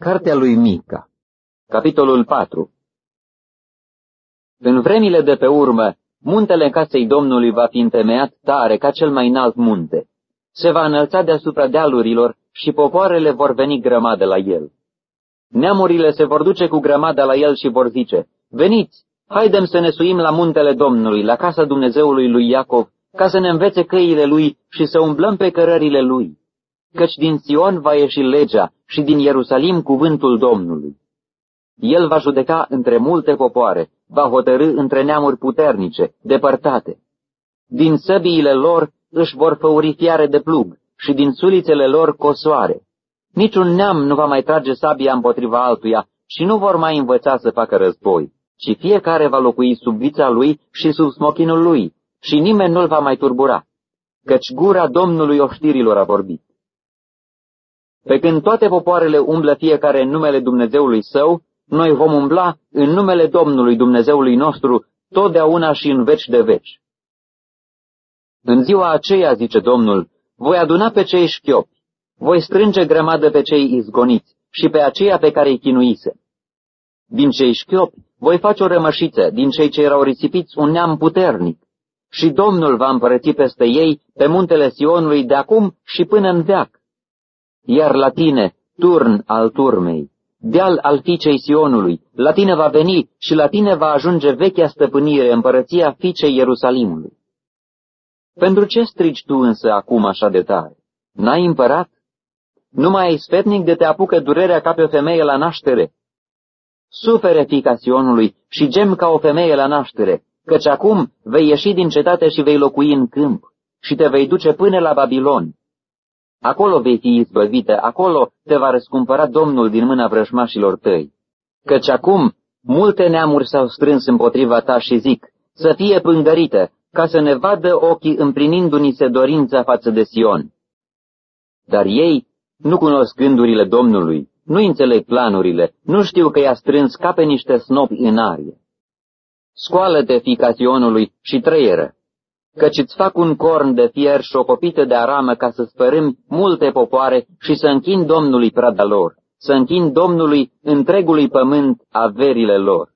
Cartea lui Mica Capitolul 4 În vremile de pe urmă, muntele casei Domnului va fi întemeiat tare ca cel mai înalt munte. Se va înălța deasupra dealurilor și popoarele vor veni grămadă la el. Neamurile se vor duce cu grămada la el și vor zice, Veniți, haidem să ne suim la muntele Domnului, la casa Dumnezeului lui Iacov, ca să ne învețe căile lui și să umblăm pe cărările lui. Căci din Sion va ieși legea și din Ierusalim cuvântul Domnului. El va judeca între multe popoare, va hotărâ între neamuri puternice, depărtate. Din săbiile lor își vor făuri fiare de plug și din sulițele lor cosoare. Niciun neam nu va mai trage sabia împotriva altuia și nu vor mai învăța să facă război, ci fiecare va locui sub vița lui și sub smochinul lui și nimeni nu-l va mai turbura, căci gura Domnului oștirilor a vorbit. Pe când toate popoarele umblă fiecare în numele Dumnezeului său, noi vom umbla în numele Domnului Dumnezeului nostru totdeauna și în veci de veci. În ziua aceea, zice Domnul, voi aduna pe cei șchiopi, voi strânge grămadă pe cei izgoniți și pe aceia pe care îi chinuise. Din cei șchiopi voi face o rămășiță, din cei ce erau risipiți un neam puternic, și Domnul va împărăți peste ei pe muntele Sionului de acum și până în veac. Iar la tine, turn al turmei, deal al fiicei Sionului, la tine va veni și la tine va ajunge vechea stăpânire, împărăția fiicei Ierusalimului. Pentru ce strigi tu însă acum așa de tare? N-ai împărat? Nu mai ai sfetnic de te apucă durerea ca pe o femeie la naștere. Sufere fica Sionului și gem ca o femeie la naștere, căci acum vei ieși din cetate și vei locui în câmp și te vei duce până la Babilon Acolo vei fi izbăvită, acolo te va răscumpăra Domnul din mâna vrăjmașilor tăi. Căci acum multe neamuri s-au strâns împotriva ta și zic, să fie pângărită, ca să ne vadă ochii împlinindu-ni se dorința față de Sion. Dar ei nu cunosc gândurile Domnului, nu înțeleg planurile, nu știu că i-a strâns ca pe niște snopi în arie. Scoală-te, fica Sionului, și trăieră, căci îți fac un corn de fier și o copită de aramă ca să spărâm multe popoare și să închin Domnului prada lor, să închin Domnului întregului pământ averile lor.